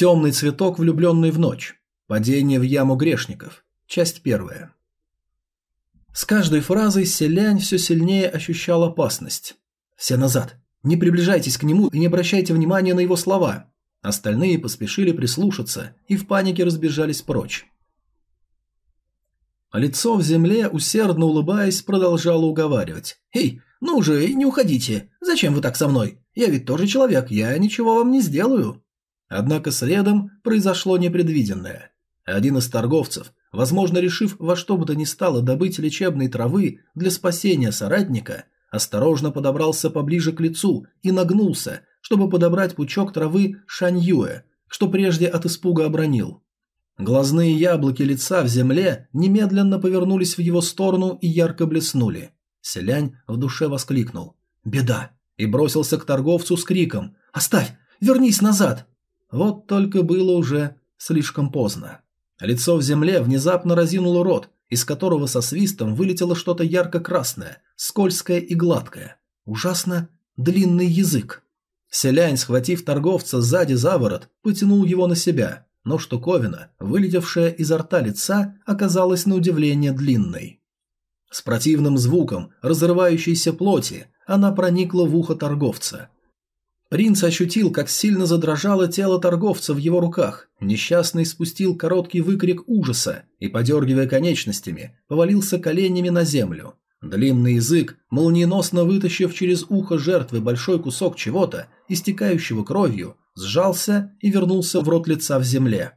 Темный цветок, влюбленный в ночь. Падение в яму грешников. Часть первая. С каждой фразой селянь все сильнее ощущал опасность. «Все назад! Не приближайтесь к нему и не обращайте внимания на его слова!» Остальные поспешили прислушаться и в панике разбежались прочь. Лицо в земле, усердно улыбаясь, продолжало уговаривать. «Эй, ну же, не уходите! Зачем вы так со мной? Я ведь тоже человек, я ничего вам не сделаю!» Однако следом произошло непредвиденное. Один из торговцев, возможно, решив во что бы то ни стало добыть лечебной травы для спасения соратника, осторожно подобрался поближе к лицу и нагнулся, чтобы подобрать пучок травы Шаньюэ, что прежде от испуга обронил. Глазные яблоки лица в земле немедленно повернулись в его сторону и ярко блеснули. Селянь в душе воскликнул «Беда!» и бросился к торговцу с криком «Оставь! Вернись назад!» Вот только было уже слишком поздно. Лицо в земле внезапно разинуло рот, из которого со свистом вылетело что-то ярко-красное, скользкое и гладкое. Ужасно длинный язык. Селянь, схватив торговца сзади за ворот, потянул его на себя но штуковина, вылетевшая изо рта лица, оказалась на удивление длинной. С противным звуком разрывающейся плоти она проникла в ухо торговца. Принц ощутил, как сильно задрожало тело торговца в его руках. Несчастный спустил короткий выкрик ужаса и, подергивая конечностями, повалился коленями на землю. Длинный язык, молниеносно вытащив через ухо жертвы большой кусок чего-то, истекающего кровью, сжался и вернулся в рот лица в земле.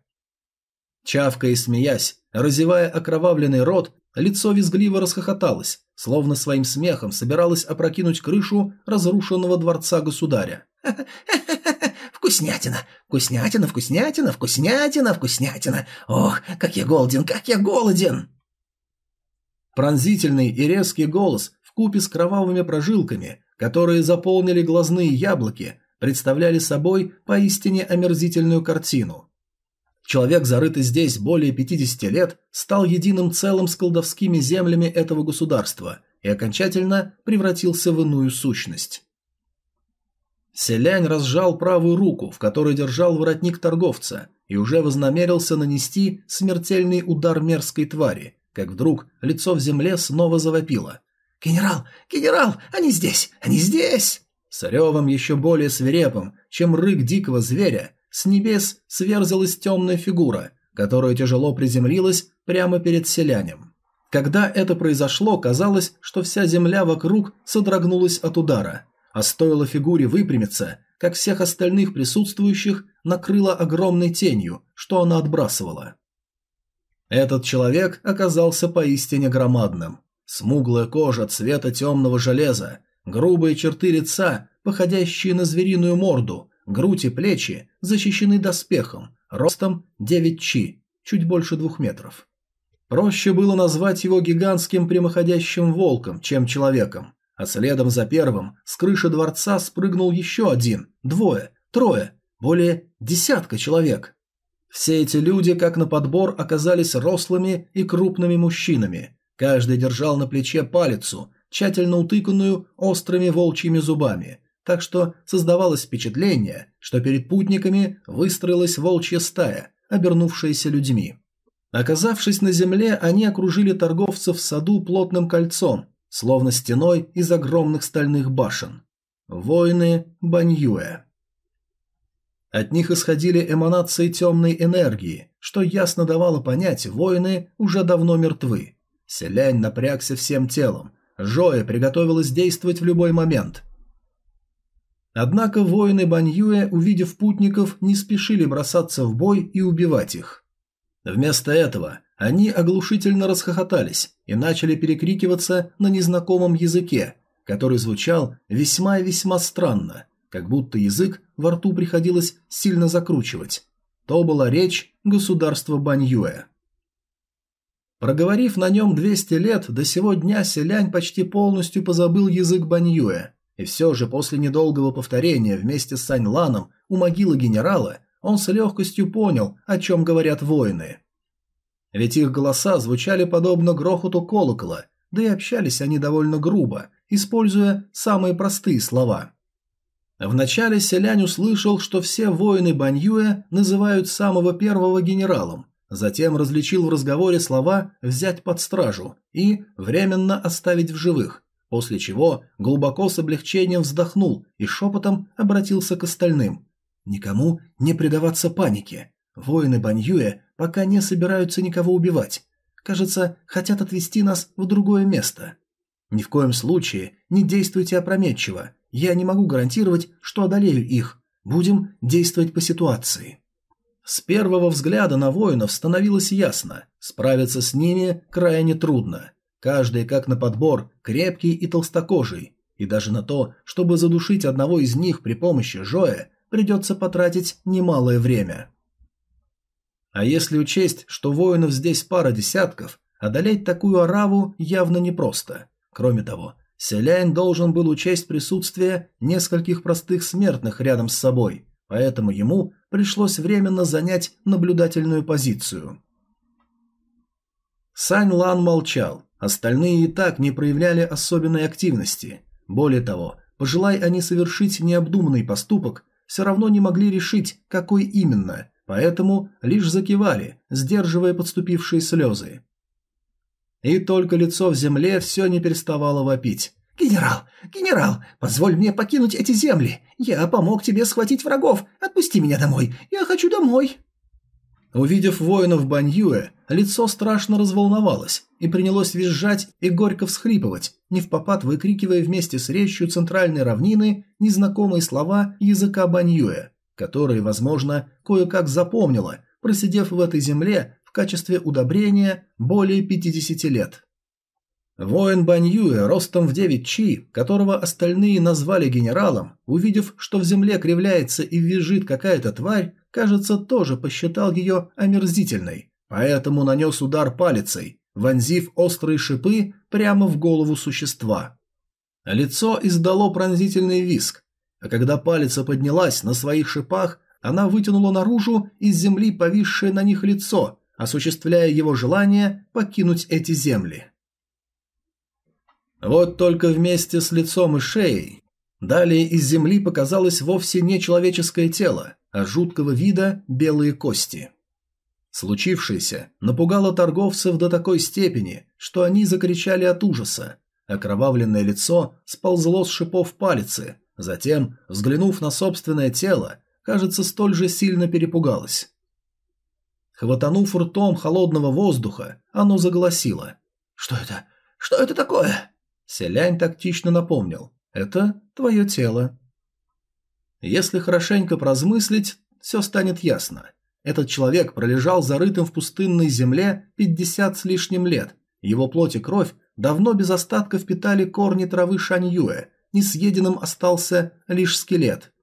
Чавкая и смеясь, разевая окровавленный рот, лицо визгливо расхохоталось, словно своим смехом собиралось опрокинуть крышу разрушенного дворца государя. Вкуснятина, вкуснятина, вкуснятина, вкуснятина, вкуснятина. Ох, как я голоден, как я голоден. Пронзительный и резкий голос в купе с кровавыми прожилками, которые заполнили глазные яблоки, представляли собой поистине омерзительную картину. Человек, зарытый здесь более 50 лет, стал единым целым с колдовскими землями этого государства и окончательно превратился в иную сущность. Селянь разжал правую руку, в которой держал воротник торговца, и уже вознамерился нанести смертельный удар мерзкой твари, как вдруг лицо в земле снова завопило. «Генерал! Генерал! Они здесь! Они здесь!» С ревом еще более свирепым, чем рык дикого зверя, с небес сверзалась темная фигура, которая тяжело приземлилась прямо перед селянем. Когда это произошло, казалось, что вся земля вокруг содрогнулась от удара, а стоило фигуре выпрямиться, как всех остальных присутствующих накрыло огромной тенью, что она отбрасывала. Этот человек оказался поистине громадным. Смуглая кожа цвета темного железа, Грубые черты лица, походящие на звериную морду, грудь и плечи защищены доспехом, ростом 9 чи, чуть больше двух метров. Проще было назвать его гигантским прямоходящим волком, чем человеком, а следом за первым с крыши дворца спрыгнул еще один, двое, трое, более десятка человек. Все эти люди, как на подбор, оказались рослыми и крупными мужчинами. Каждый держал на плече палицу, тщательно утыканную острыми волчьими зубами, так что создавалось впечатление, что перед путниками выстроилась волчья стая, обернувшаяся людьми. Оказавшись на земле, они окружили торговцев в саду плотным кольцом, словно стеной из огромных стальных башен. Воины Баньюэ. От них исходили эманации темной энергии, что ясно давало понять, воины уже давно мертвы. Селянь напрягся всем телом, Жоя приготовилась действовать в любой момент. Однако воины Баньюэ, увидев путников, не спешили бросаться в бой и убивать их. Вместо этого они оглушительно расхохотались и начали перекрикиваться на незнакомом языке, который звучал весьма и весьма странно, как будто язык во рту приходилось сильно закручивать. То была речь государства Баньюэ. Проговорив на нем 200 лет, до сего дня селянь почти полностью позабыл язык Баньюэ. И все же после недолгого повторения вместе с Сань Ланом у могилы генерала он с легкостью понял, о чем говорят воины. Ведь их голоса звучали подобно грохоту колокола, да и общались они довольно грубо, используя самые простые слова. Вначале селянь услышал, что все воины Баньюэ называют самого первого генералом, затем различил в разговоре слова «взять под стражу» и «временно оставить в живых», после чего глубоко с облегчением вздохнул и шепотом обратился к остальным. «Никому не предаваться панике. Воины Баньюэ пока не собираются никого убивать. Кажется, хотят отвести нас в другое место. Ни в коем случае не действуйте опрометчиво. Я не могу гарантировать, что одолею их. Будем действовать по ситуации. С первого взгляда на воинов становилось ясно, справиться с ними крайне трудно. Каждый как на подбор, крепкий и толстокожий. И даже на то, чтобы задушить одного из них при помощи Жоя, придется потратить немалое время. А если учесть, что воинов здесь пара десятков, одолеть такую ораву явно непросто. Кроме того, селянь должен был учесть присутствие нескольких простых смертных рядом с собой, поэтому ему пришлось временно занять наблюдательную позицию. Сань Лан молчал, остальные и так не проявляли особенной активности. Более того, пожелай они совершить необдуманный поступок, все равно не могли решить, какой именно – поэтому лишь закивали, сдерживая подступившие слезы. И только лицо в земле все не переставало вопить. «Генерал! Генерал! Позволь мне покинуть эти земли! Я помог тебе схватить врагов! Отпусти меня домой! Я хочу домой!» Увидев воинов Баньюэ, лицо страшно разволновалось и принялось визжать и горько всхлипывать, не в попад выкрикивая вместе с речью центральной равнины незнакомые слова языка Баньюэ которые, возможно, кое-как запомнила, просидев в этой земле в качестве удобрения более 50 лет. Воин Баньюэ ростом в 9 чи, которого остальные назвали генералом, увидев, что в земле кривляется и визжит какая-то тварь, кажется, тоже посчитал ее омерзительной, поэтому нанес удар палицей, вонзив острые шипы прямо в голову существа. Лицо издало пронзительный виск, а когда палица поднялась на своих шипах, она вытянула наружу из земли повисшее на них лицо, осуществляя его желание покинуть эти земли. Вот только вместе с лицом и шеей далее из земли показалось вовсе не человеческое тело, а жуткого вида белые кости. Случившееся напугало торговцев до такой степени, что они закричали от ужаса. Окровавленное лицо сползло с шипов палицы, Затем, взглянув на собственное тело, кажется, столь же сильно перепугалась. Хватанув ртом холодного воздуха, оно заголосило. «Что это? Что это такое?» Селянь тактично напомнил. «Это твое тело». Если хорошенько прозмыслить, все станет ясно. Этот человек пролежал зарытым в пустынной земле 50 с лишним лет. Его плоть и кровь давно без остатка впитали корни травы шаньюэ, несъеденным остался лишь скелет.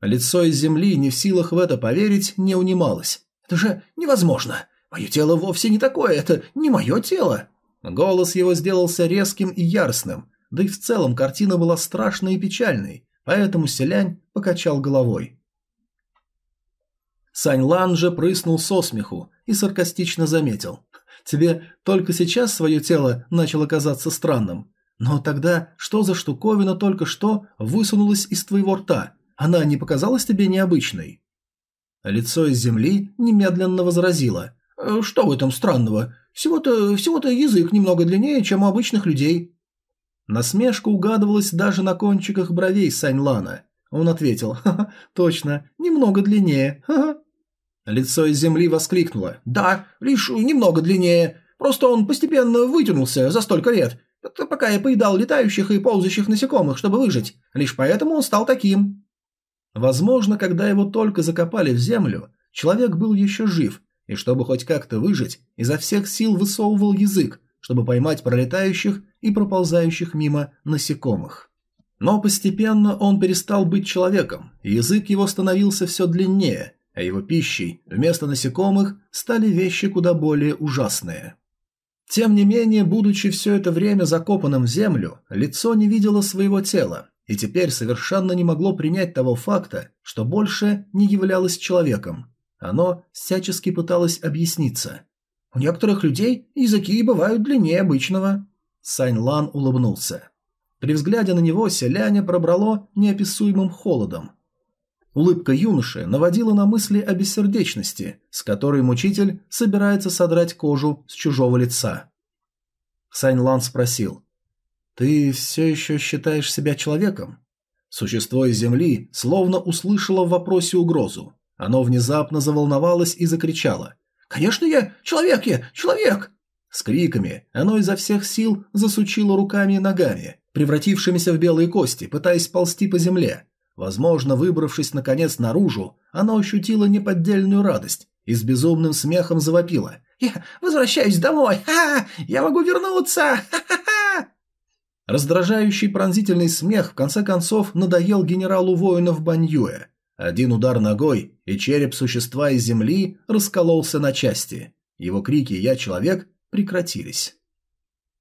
Лицо из земли, не в силах в это поверить, не унималось. «Это же невозможно! Мое тело вовсе не такое, это не мое тело!» Голос его сделался резким и яростным, да и в целом картина была страшной и печальной, поэтому селянь покачал головой. Сань Лан же прыснул со смеху и саркастично заметил. «Тебе только сейчас свое тело начало казаться странным. Но тогда что за штуковина только что высунулась из твоего рта? Она не показалась тебе необычной? Лицо из земли немедленно возразило. «Э, что в этом странного? Всего-то всего-то язык немного длиннее, чем у обычных людей. Насмешка угадывалась даже на кончиках бровей Саньлана. Он ответил: «Ха-ха, точно, немного длиннее. Ха-ха». Лицо из земли воскликнуло: "Да, лишь немного длиннее. Просто он постепенно вытянулся за столько лет пока я поедал летающих и ползающих насекомых, чтобы выжить. Лишь поэтому он стал таким. Возможно, когда его только закопали в землю, человек был еще жив, и чтобы хоть как-то выжить, изо всех сил высовывал язык, чтобы поймать пролетающих и проползающих мимо насекомых. Но постепенно он перестал быть человеком, язык его становился все длиннее, а его пищей вместо насекомых стали вещи куда более ужасные. Тем не менее, будучи все это время закопанным в землю, лицо не видело своего тела и теперь совершенно не могло принять того факта, что больше не являлось человеком. Оно всячески пыталось объясниться. «У некоторых людей языки бывают длиннее обычного». Сань Лан улыбнулся. При взгляде на него селяня пробрало неописуемым холодом. Улыбка юноши наводила на мысли о бессердечности, с которой мучитель собирается содрать кожу с чужого лица. Сань Лан спросил. «Ты все еще считаешь себя человеком?» Существо из земли словно услышало в вопросе угрозу. Оно внезапно заволновалось и закричало. «Конечно я человек я, человек!» С криками оно изо всех сил засучило руками и ногами, превратившимися в белые кости, пытаясь ползти по земле. Возможно, выбравшись наконец наружу, оно ощутило неподдельную радость и с безумным смехом завопило. «Я возвращаюсь домой! Ха! -ха! Я могу вернуться! Ха-ха-ха!» Раздражающий пронзительный смех в конце концов надоел генералу воинов Баньюэ. Один удар ногой, и череп существа из земли раскололся на части. Его крики «Я человек» прекратились.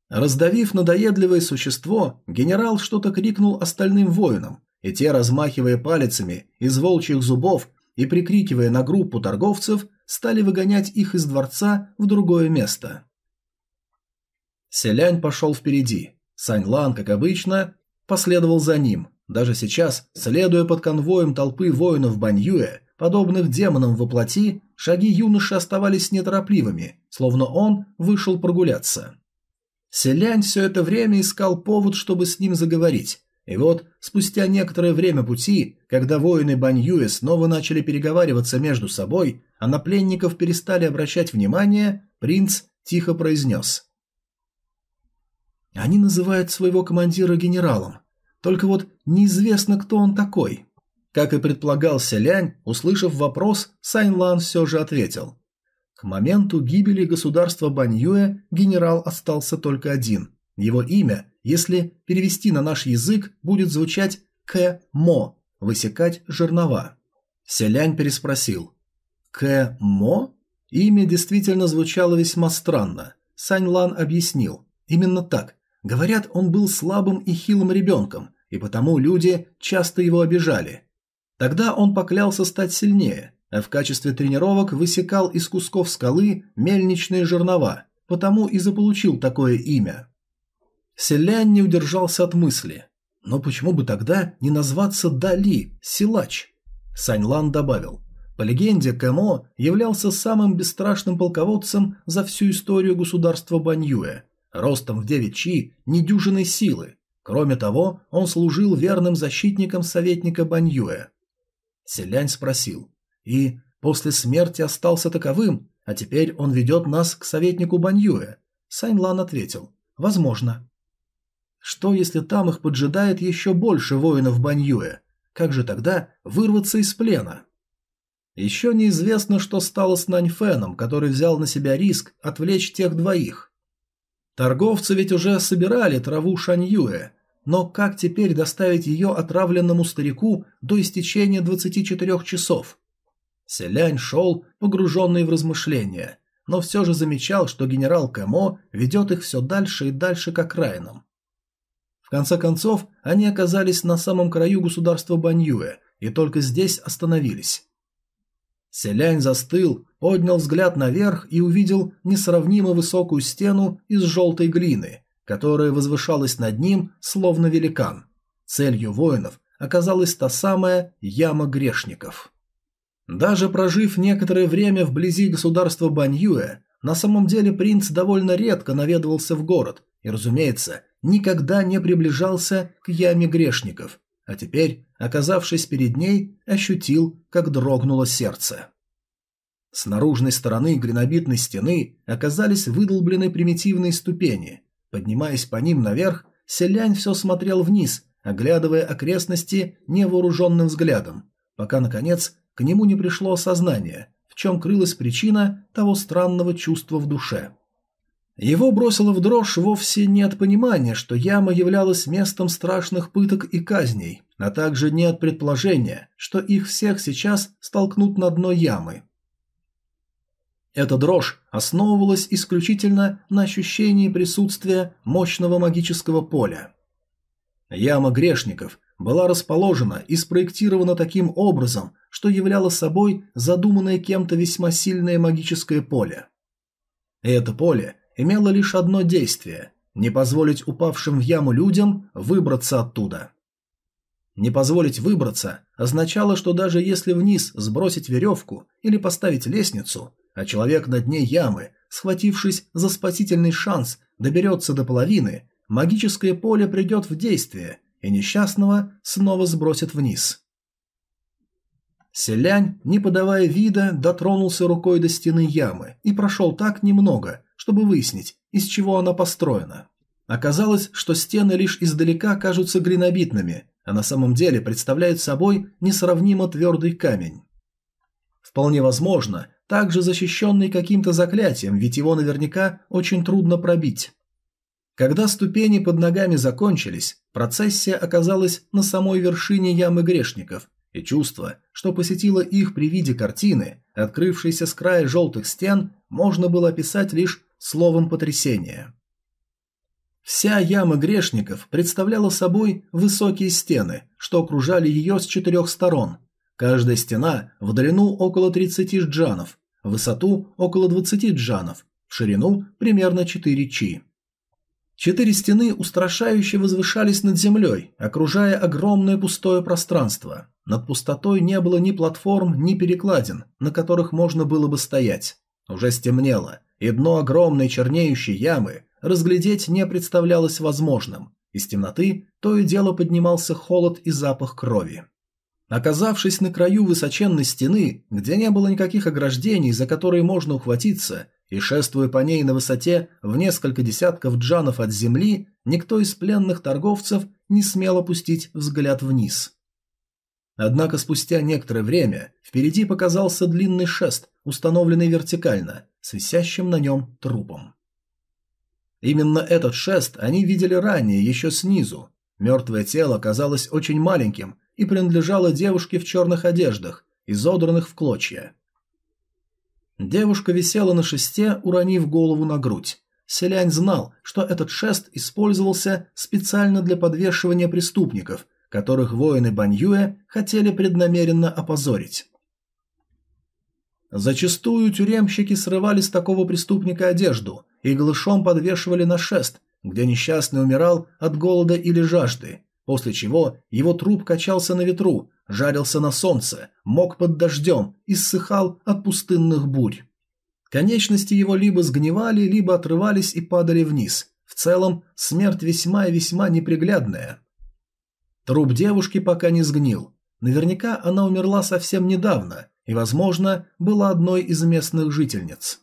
Раздавив надоедливое существо, генерал что-то крикнул остальным воинам, и те, размахивая палицами из волчьих зубов и прикрикивая на группу торговцев, стали выгонять их из дворца в другое место. Селянь пошел впереди. Сань Лан, как обычно, последовал за ним. Даже сейчас, следуя под конвоем толпы воинов Баньюэ, подобных демонам во плоти, шаги юноши оставались неторопливыми, словно он вышел прогуляться. Селянь все это время искал повод, чтобы с ним заговорить, и вот, спустя некоторое время пути, когда воины Баньюэ снова начали переговариваться между собой, а на пленников перестали обращать внимание, принц тихо произнес. «Они называют своего командира генералом, только вот неизвестно, кто он такой». Как и предполагал Селянь, услышав вопрос, Сайн Лан все же ответил. К моменту гибели государства Баньюэ генерал остался только один. Его имя если перевести на наш язык, будет звучать «к-мо» – высекать жернова. Селянь переспросил. «К-мо?» Имя действительно звучало весьма странно. Сань Лан объяснил. Именно так. Говорят, он был слабым и хилым ребенком, и потому люди часто его обижали. Тогда он поклялся стать сильнее, а в качестве тренировок высекал из кусков скалы мельничные жернова, потому и заполучил такое имя. Селянь не удержался от мысли. Но почему бы тогда не назваться Дали, силач? Саньлан добавил. По легенде, Кэмо являлся самым бесстрашным полководцем за всю историю государства Баньюэ, ростом в 9 чи, недюжиной силы. Кроме того, он служил верным защитником советника Баньюэ. Селянь спросил. И после смерти остался таковым, а теперь он ведет нас к советнику Баньюэ. Саньлан ответил. Возможно. Что, если там их поджидает еще больше воинов Баньюэ? Как же тогда вырваться из плена? Еще неизвестно, что стало с Наньфеном, который взял на себя риск отвлечь тех двоих. Торговцы ведь уже собирали траву Шаньюэ, но как теперь доставить ее отравленному старику до истечения 24 часов? Селянь шел, погруженный в размышления, но все же замечал, что генерал Кэмо ведет их все дальше и дальше к окраинам. В конце концов, они оказались на самом краю государства Баньюэ и только здесь остановились. Селянь застыл, поднял взгляд наверх и увидел несравнимо высокую стену из желтой глины, которая возвышалась над ним, словно великан. Целью воинов оказалась та самая яма грешников. Даже прожив некоторое время вблизи государства Баньюэ, на самом деле принц довольно редко наведывался в город и, разумеется, никогда не приближался к яме грешников, а теперь, оказавшись перед ней, ощутил, как дрогнуло сердце. С наружной стороны гренобитной стены оказались выдолблены примитивные ступени. Поднимаясь по ним наверх, селянь все смотрел вниз, оглядывая окрестности невооруженным взглядом, пока, наконец, к нему не пришло осознание, в чем крылась причина того странного чувства в душе. Его бросило в дрожь вовсе не от понимания, что яма являлась местом страшных пыток и казней, а также не от предположения, что их всех сейчас столкнут на дно ямы. Эта дрожь основывалась исключительно на ощущении присутствия мощного магического поля. Яма грешников была расположена и спроектирована таким образом, что являла собой задуманное кем-то весьма сильное магическое поле. И это поле имело лишь одно действие – Не позволить упавшим в яму людям выбраться оттуда. Не позволить выбраться означало, что даже если вниз сбросить веревку или поставить лестницу, а человек на дне ямы, схватившись за спасительный шанс, доберется до половины, магическое поле придет в действие, и несчастного снова сбросит вниз. Селянь, не подавая вида, дотронулся рукой до стены ямы и прошел так немного, чтобы выяснить, из чего она построена. Оказалось, что стены лишь издалека кажутся глинобитными, а на самом деле представляют собой несравнимо твердый камень. Вполне возможно, также защищенный каким-то заклятием, ведь его наверняка очень трудно пробить. Когда ступени под ногами закончились, процессия оказалась на самой вершине ямы грешников, и чувство, что посетило их при виде картины, открывшейся с края желтых стен, можно было описать лишь словом потрясения. Вся яма грешников представляла собой высокие стены, что окружали ее с четырех сторон. Каждая стена в длину около 30 джанов, в высоту около 20 джанов, в ширину примерно 4 чи. Четыре стены устрашающе возвышались над землей, окружая огромное пустое пространство. Над пустотой не было ни платформ, ни перекладин, на которых можно было бы стоять. Уже стемнело, и дно огромной чернеющей ямы разглядеть не представлялось возможным. Из темноты то и дело поднимался холод и запах крови. Оказавшись на краю высоченной стены, где не было никаких ограждений, за которые можно ухватиться, и шествуя по ней на высоте в несколько десятков джанов от земли, никто из пленных торговцев не смел опустить взгляд вниз. Однако спустя некоторое время впереди показался длинный шест, установленный вертикально, с висящим на нем трупом. Именно этот шест они видели ранее, еще снизу. Мертвое тело казалось очень маленьким и принадлежало девушке в черных одеждах, изодранных в клочья. Девушка висела на шесте, уронив голову на грудь. Селянь знал, что этот шест использовался специально для подвешивания преступников, которых воины Баньюэ хотели преднамеренно опозорить. Зачастую тюремщики срывали с такого преступника одежду и голышом подвешивали на шест, где несчастный умирал от голода или жажды, после чего его труп качался на ветру, жарился на солнце, мок под дождем и ссыхал от пустынных бурь. Конечности его либо сгнивали, либо отрывались и падали вниз. В целом, смерть весьма и весьма неприглядная. Труп девушки пока не сгнил. Наверняка она умерла совсем недавно и, возможно, была одной из местных жительниц.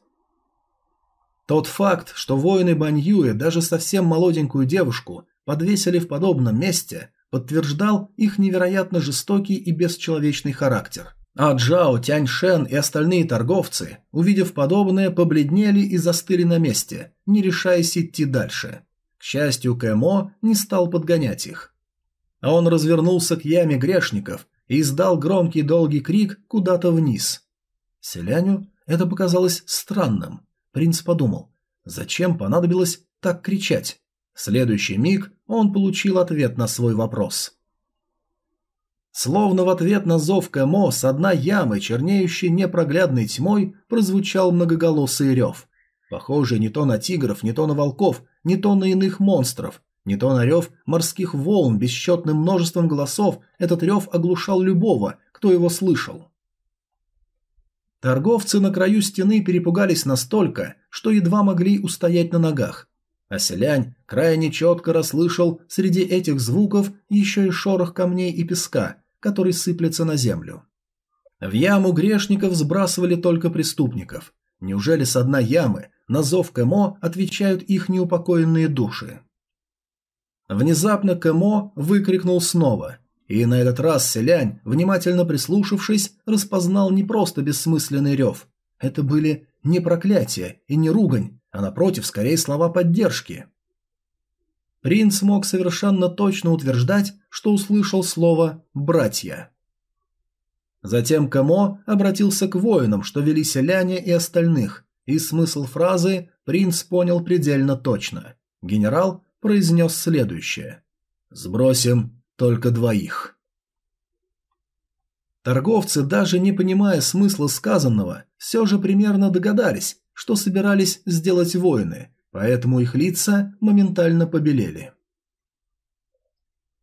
Тот факт, что воины Баньюэ даже совсем молоденькую девушку подвесили в подобном месте, подтверждал их невероятно жестокий и бесчеловечный характер. А Джао, Тяньшен и остальные торговцы, увидев подобное, побледнели и застыли на месте, не решаясь идти дальше. К счастью, Кэмо не стал подгонять их. А он развернулся к яме грешников и издал громкий долгий крик куда-то вниз. Селяню это показалось странным. Принц подумал, зачем понадобилось так кричать? В следующий миг он получил ответ на свой вопрос. Словно в ответ на зов Кэмо с дна ямы, чернеющей непроглядной тьмой, прозвучал многоголосый рев. Похожий не то на тигров, не то на волков, не то на иных монстров, не то на рев морских волн бесчетным множеством голосов, этот рев оглушал любого, кто его слышал. Торговцы на краю стены перепугались настолько, что едва могли устоять на ногах. А селянь крайне четко расслышал среди этих звуков еще и шорох камней и песка, который сыплется на землю. В яму грешников сбрасывали только преступников. Неужели с одной ямы на зов Кэмо отвечают их неупокоенные души? Внезапно Кэмо выкрикнул снова – и на этот раз селянь, внимательно прислушавшись, распознал не просто бессмысленный рев. Это были не проклятия и не ругань, а напротив, скорее слова поддержки. Принц мог совершенно точно утверждать, что услышал слово «братья». Затем Камо обратился к воинам, что вели селяне и остальных, и смысл фразы принц понял предельно точно. Генерал произнес следующее. «Сбросим только двоих. Торговцы, даже не понимая смысла сказанного, все же примерно догадались, что собирались сделать воины, поэтому их лица моментально побелели.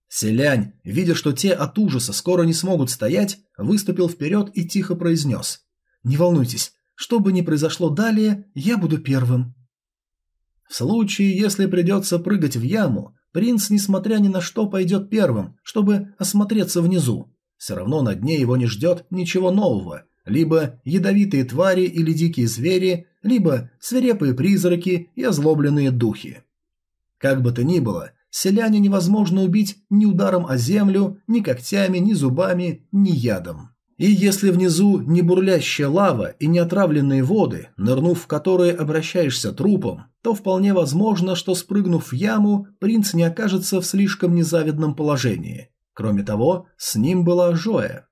Селянь, видя, что те от ужаса скоро не смогут стоять, выступил вперед и тихо произнес. «Не волнуйтесь, что бы ни произошло далее, я буду первым». В случае, если придется прыгать в яму, принц, несмотря ни на что, пойдет первым, чтобы осмотреться внизу. Все равно на дне его не ждет ничего нового, либо ядовитые твари или дикие звери, либо свирепые призраки и озлобленные духи. Как бы то ни было, селяне невозможно убить ни ударом о землю, ни когтями, ни зубами, ни ядом. И если внизу не бурлящая лава и не отравленные воды, нырнув в которые обращаешься трупом, то вполне возможно, что спрыгнув в яму, принц не окажется в слишком незавидном положении. Кроме того, с ним была Жоя.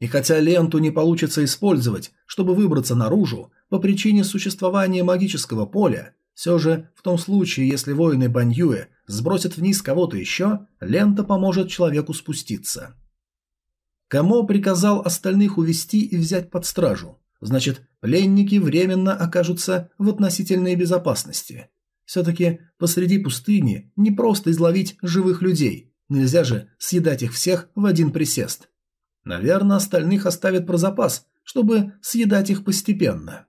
И хотя ленту не получится использовать, чтобы выбраться наружу, по причине существования магического поля, все же в том случае, если воины Баньюэ сбросят вниз кого-то еще, лента поможет человеку спуститься. Камо приказал остальных увести и взять под стражу. Значит, пленники временно окажутся в относительной безопасности. Все-таки посреди пустыни не просто изловить живых людей, нельзя же съедать их всех в один присест. Наверное, остальных оставят про запас, чтобы съедать их постепенно.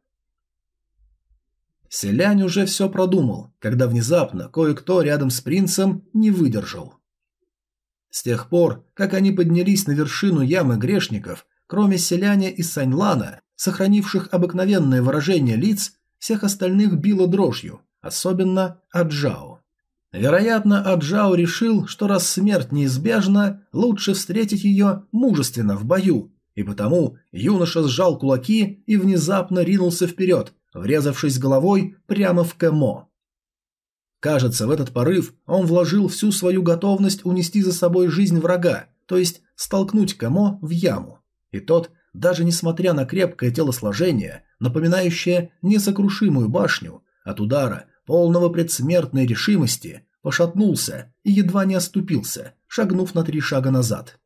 Селянь уже все продумал, когда внезапно кое-кто рядом с принцем не выдержал. С тех пор, как они поднялись на вершину ямы грешников, кроме селяня и Саньлана, сохранивших обыкновенное выражение лиц, всех остальных било дрожью, особенно Аджао. Вероятно, Аджао решил, что раз смерть неизбежна, лучше встретить ее мужественно в бою, и потому юноша сжал кулаки и внезапно ринулся вперед, врезавшись головой прямо в Кэмо. Кажется, в этот порыв он вложил всю свою готовность унести за собой жизнь врага, то есть столкнуть Кэмо в яму. И тот, даже несмотря на крепкое телосложение, напоминающее несокрушимую башню, от удара полного предсмертной решимости, пошатнулся и едва не оступился, шагнув на три шага назад.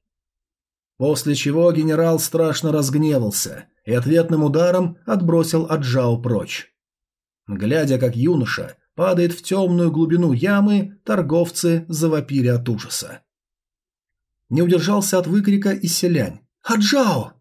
После чего генерал страшно разгневался и ответным ударом отбросил Аджао прочь. Глядя, как юноша падает в темную глубину ямы, торговцы завопили от ужаса. Не удержался от выкрика и селянь. «Аджао!»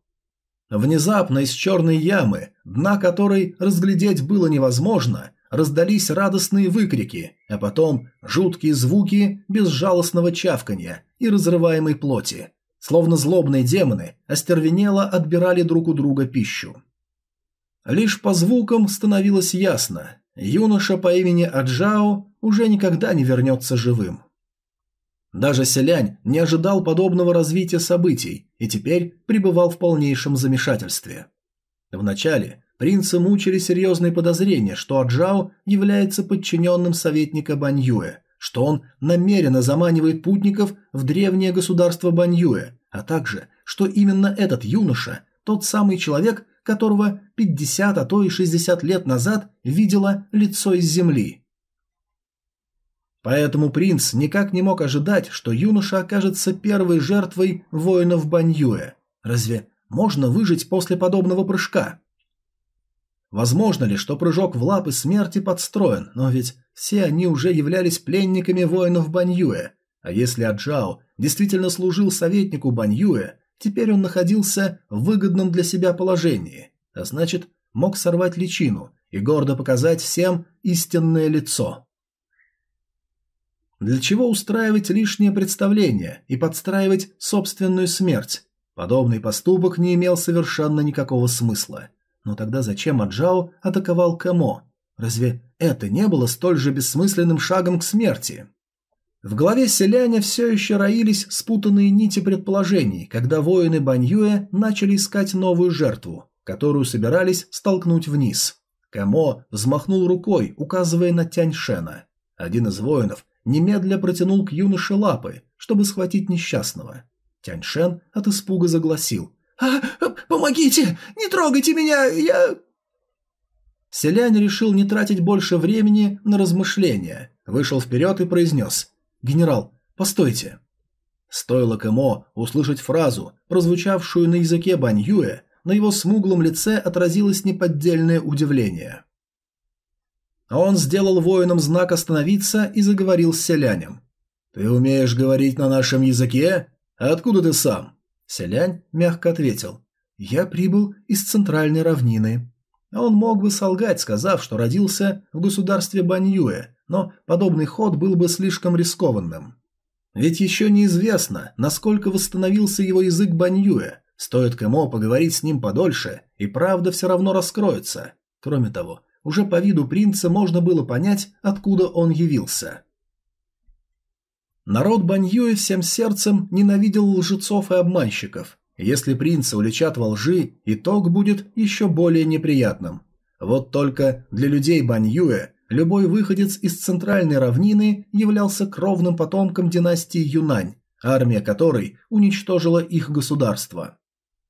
Внезапно из черной ямы, дна которой разглядеть было невозможно, раздались радостные выкрики, а потом жуткие звуки безжалостного чавканья и разрываемой плоти. Словно злобные демоны остервенело отбирали друг у друга пищу. Лишь по звукам становилось ясно, юноша по имени Аджао уже никогда не вернется живым. Даже селянь не ожидал подобного развития событий и теперь пребывал в полнейшем замешательстве. Вначале принца мучили серьезные подозрения, что Аджао является подчиненным советника Баньюэ, что он намеренно заманивает путников в древнее государство Баньюэ, а также, что именно этот юноша – тот самый человек, которого 50, а то и 60 лет назад видела лицо из земли. Поэтому принц никак не мог ожидать, что юноша окажется первой жертвой воинов Баньюэ. Разве можно выжить после подобного прыжка? Возможно ли, что прыжок в лапы смерти подстроен, но ведь все они уже являлись пленниками воинов Баньюэ, а если Аджао действительно служил советнику Баньюэ, Теперь он находился в выгодном для себя положении, а значит, мог сорвать личину и гордо показать всем истинное лицо. Для чего устраивать лишнее представление и подстраивать собственную смерть? Подобный поступок не имел совершенно никакого смысла. Но тогда зачем Аджао атаковал Камо? Разве это не было столь же бессмысленным шагом к смерти? В голове селяня все еще роились спутанные нити предположений, когда воины Баньюэ начали искать новую жертву, которую собирались столкнуть вниз. Камо взмахнул рукой, указывая на Тяньшена. Один из воинов немедля протянул к юноше лапы, чтобы схватить несчастного. Тяньшен от испуга загласил. «А, помогите! Не трогайте меня! Я...» Селянь решил не тратить больше времени на размышления, вышел вперед и произнес «Генерал, постойте!» Стоило Кэмо услышать фразу, прозвучавшую на языке Баньюэ, на его смуглом лице отразилось неподдельное удивление. а он сделал воинам знак остановиться и заговорил с селянем. «Ты умеешь говорить на нашем языке? Откуда ты сам?» Селянь мягко ответил. «Я прибыл из центральной равнины». Он мог бы солгать, сказав, что родился в государстве Баньюэ, но подобный ход был бы слишком рискованным. Ведь еще неизвестно, насколько восстановился его язык Баньюэ. Стоит Кэмо поговорить с ним подольше, и правда все равно раскроется. Кроме того, уже по виду принца можно было понять, откуда он явился. Народ Баньюэ всем сердцем ненавидел лжецов и обманщиков. Если принца уличат во лжи, итог будет еще более неприятным. Вот только для людей Баньюэ любой выходец из центральной равнины являлся кровным потомком династии Юнань, армия которой уничтожила их государство.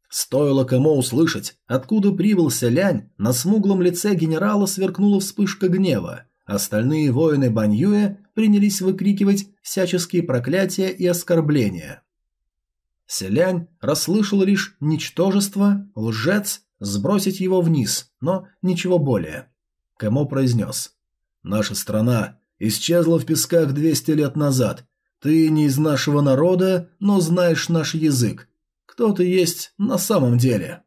Стоило Кэмо услышать, откуда прибыл Селянь, на смуглом лице генерала сверкнула вспышка гнева. Остальные воины Баньюэ принялись выкрикивать всяческие проклятия и оскорбления. Селянь расслышал лишь ничтожество, лжец, сбросить его вниз, но ничего более. Кэмо произнес. «Наша страна исчезла в песках 200 лет назад. Ты не из нашего народа, но знаешь наш язык. Кто ты есть на самом деле?»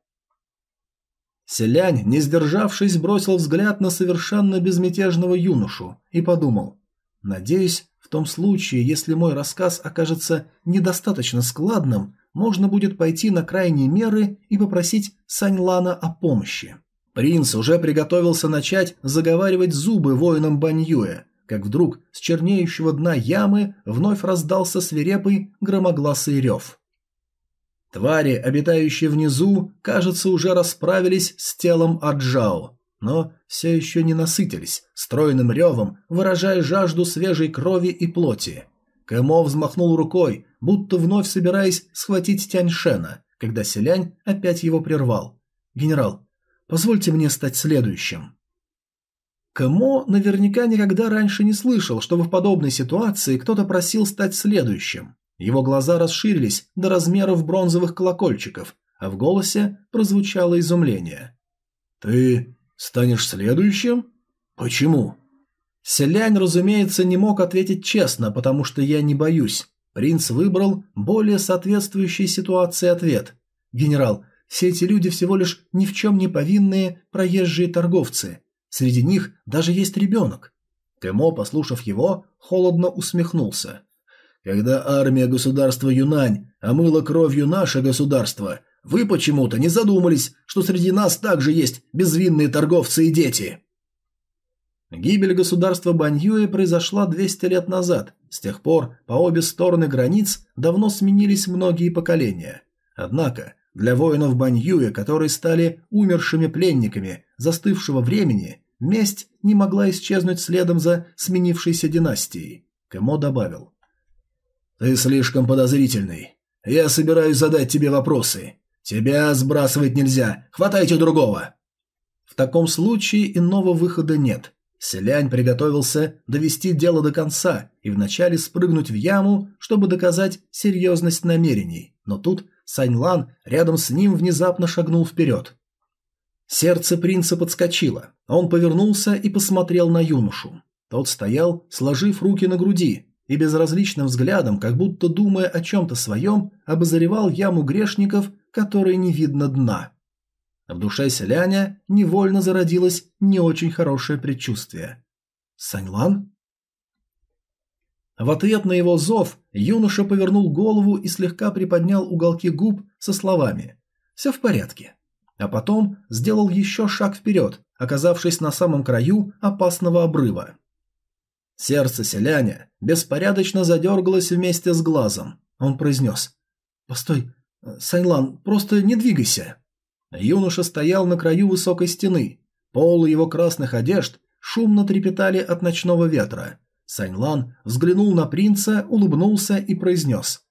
Селянь, не сдержавшись, бросил взгляд на совершенно безмятежного юношу и подумал. «Надеюсь, в том случае, если мой рассказ окажется недостаточно складным, можно будет пойти на крайние меры и попросить Саньлана о помощи». Принц уже приготовился начать заговаривать зубы воинам Баньюэ, как вдруг с чернеющего дна ямы вновь раздался свирепый громогласый рев. Твари, обитающие внизу, кажется, уже расправились с телом Аджао, но все еще не насытились, стройным ревом, выражая жажду свежей крови и плоти. Кэмо взмахнул рукой, будто вновь собираясь схватить Тяньшена, когда селянь опять его прервал. «Генерал, позвольте мне стать следующим». Кэмо наверняка никогда раньше не слышал, что в подобной ситуации кто-то просил стать следующим. Его глаза расширились до размеров бронзовых колокольчиков, а в голосе прозвучало изумление. «Ты станешь следующим? Почему?» Селянь, разумеется, не мог ответить честно, потому что я не боюсь. Принц выбрал более соответствующий ситуации ответ. «Генерал, все эти люди всего лишь ни в чем не повинные проезжие торговцы. Среди них даже есть ребенок». Кэмо, послушав его, холодно усмехнулся. Когда армия государства Юнань омыла кровью наше государство, вы почему-то не задумались, что среди нас также есть безвинные торговцы и дети. Гибель государства Баньюэ произошла 200 лет назад. С тех пор по обе стороны границ давно сменились многие поколения. Однако для воинов Баньюэ, которые стали умершими пленниками застывшего времени, месть не могла исчезнуть следом за сменившейся династией. Кэмо добавил. «Ты слишком подозрительный. Я собираюсь задать тебе вопросы. Тебя сбрасывать нельзя. Хватайте другого». В таком случае иного выхода нет. Селянь приготовился довести дело до конца и вначале спрыгнуть в яму, чтобы доказать серьезность намерений. Но тут Саньлан рядом с ним внезапно шагнул вперед. Сердце принца подскочило. Он повернулся и посмотрел на юношу. Тот стоял, сложив руки на груди, и безразличным взглядом, как будто думая о чем-то своем, обозревал яму грешников, которой не видно дна. В душе селяня невольно зародилось не очень хорошее предчувствие. «Саньлан?» В ответ на его зов юноша повернул голову и слегка приподнял уголки губ со словами «Все в порядке». А потом сделал еще шаг вперед, оказавшись на самом краю опасного обрыва. Сердце селяня беспорядочно задергалось вместе с глазом. Он произнес. «Постой, Сайнлан, просто не двигайся». Юноша стоял на краю высокой стены. Полы его красных одежд шумно трепетали от ночного ветра. Саньлан взглянул на принца, улыбнулся и произнес.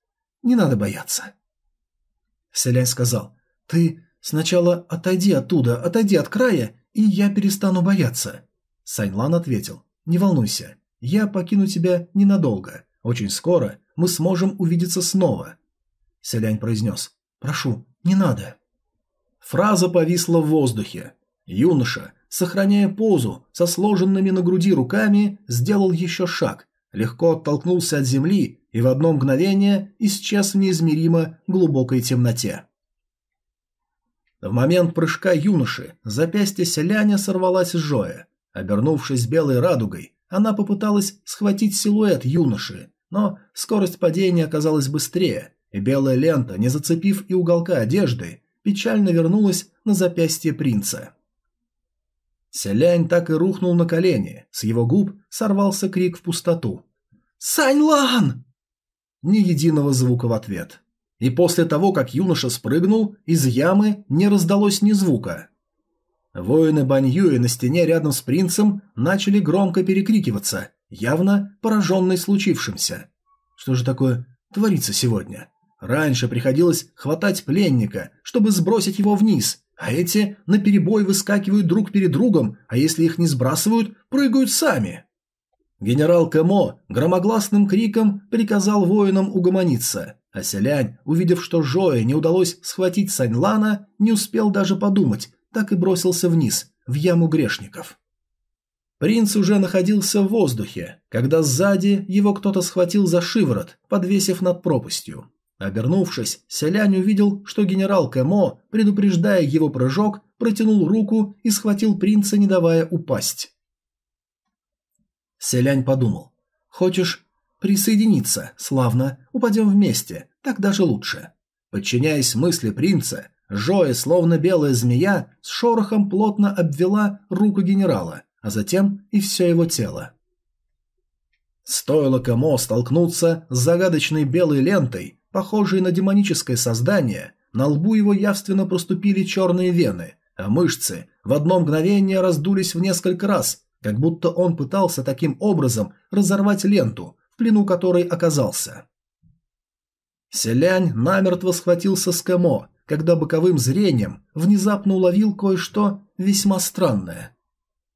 «Не надо бояться». Селянь сказал. «Ты сначала отойди оттуда, отойди от края, и я перестану бояться». Саньлан ответил. «Не волнуйся, я покину тебя ненадолго. Очень скоро мы сможем увидеться снова. Селянь произнес. Прошу, не надо. Фраза повисла в воздухе. Юноша сохраняя позу со сложенными на груди руками, сделал еще шаг, легко оттолкнулся от земли и в одно мгновение исчез в неизмеримо глубокой темноте. В момент прыжка юноши запястье селяня сорвалась Жоя. Обернувшись белой радугой, она попыталась схватить силуэт юноши, но скорость падения оказалась быстрее, и белая лента, не зацепив и уголка одежды, печально вернулась на запястье принца. Селянь так и рухнул на колени, с его губ сорвался крик в пустоту. «Саньлан!» Ни единого звука в ответ. И после того, как юноша спрыгнул, из ямы не раздалось ни звука. Воины Баньюи на стене рядом с принцем начали громко перекрикиваться, явно пораженные случившимся. Что же такое творится сегодня? Раньше приходилось хватать пленника, чтобы сбросить его вниз, а эти наперебой выскакивают друг перед другом, а если их не сбрасывают, прыгают сами. Генерал Кэмо громогласным криком приказал воинам угомониться, а селянь, увидев, что Жоэ не удалось схватить Саньлана, не успел даже подумать, так и бросился вниз, в яму грешников. Принц уже находился в воздухе, когда сзади его кто-то схватил за шиворот, подвесив над пропастью. Обернувшись, селянь увидел, что генерал Кэмо, предупреждая его прыжок, протянул руку и схватил принца, не давая упасть. Селянь подумал. «Хочешь присоединиться? Славно. Упадем вместе. Так даже лучше». Подчиняясь мысли принца, Жоя, словно белая змея, с шорохом плотно обвела руку генерала, а затем и все его тело. Стоило Камо столкнуться с загадочной белой лентой, похожей на демоническое создание, на лбу его явственно проступили черные вены, а мышцы в одно мгновение раздулись в несколько раз, как будто он пытался таким образом разорвать ленту, в плену которой оказался. Селянь намертво схватился с Кэмо, когда боковым зрением внезапно уловил кое-что весьма странное.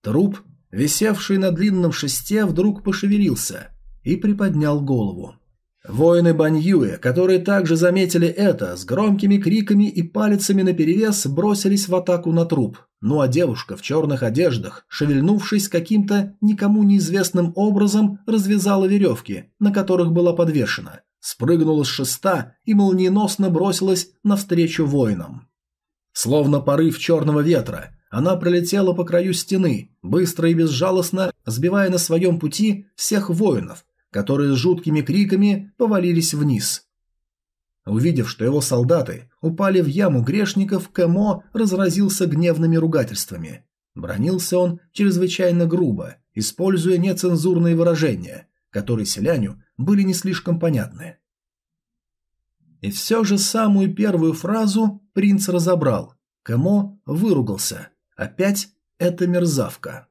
Труп, висевший на длинном шесте, вдруг пошевелился и приподнял голову. Воины Баньюэ, которые также заметили это, с громкими криками и палицами наперевес бросились в атаку на труп. Ну а девушка в черных одеждах, шевельнувшись каким-то никому неизвестным образом, развязала веревки, на которых была подвешена, спрыгнула с шеста и молниеносно бросилась навстречу воинам. Словно порыв черного ветра, она пролетела по краю стены, быстро и безжалостно сбивая на своем пути всех воинов, которые с жуткими криками повалились вниз. Увидев, что его солдаты упали в яму грешников, Кэмо разразился гневными ругательствами. Бронился он чрезвычайно грубо, используя нецензурные выражения, которые селяню были не слишком понятны. И все же самую первую фразу принц разобрал. Кэмо выругался. Опять эта мерзавка.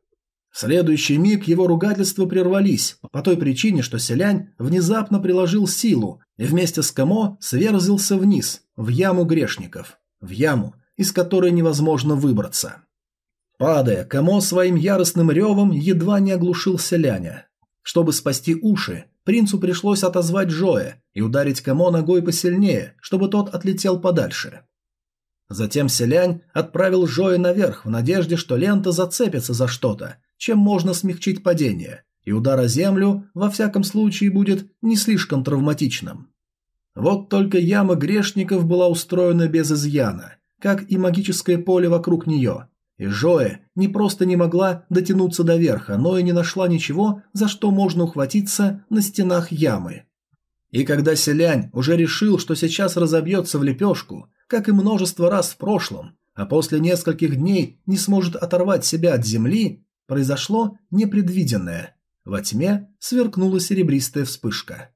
В следующий миг его ругательства прервались, по той причине, что селянь внезапно приложил силу и вместе с Камо сверзился вниз, в яму грешников, в яму, из которой невозможно выбраться. Падая, Камо своим яростным ревом едва не оглушил селяня. Чтобы спасти уши, принцу пришлось отозвать Джоя и ударить Камо ногой посильнее, чтобы тот отлетел подальше. Затем селянь отправил Жоя наверх в надежде, что лента зацепится за что-то, чем можно смягчить падение, и удар о землю во всяком случае будет не слишком травматичным. Вот только яма грешников была устроена без изъяна, как и магическое поле вокруг нее, и Жоэ не просто не могла дотянуться до верха, но и не нашла ничего, за что можно ухватиться на стенах ямы. И когда селянь уже решил, что сейчас разобьется в лепешку, как и множество раз в прошлом, а после нескольких дней не сможет оторвать себя от земли, произошло непредвиденное. Во тьме сверкнула серебристая вспышка.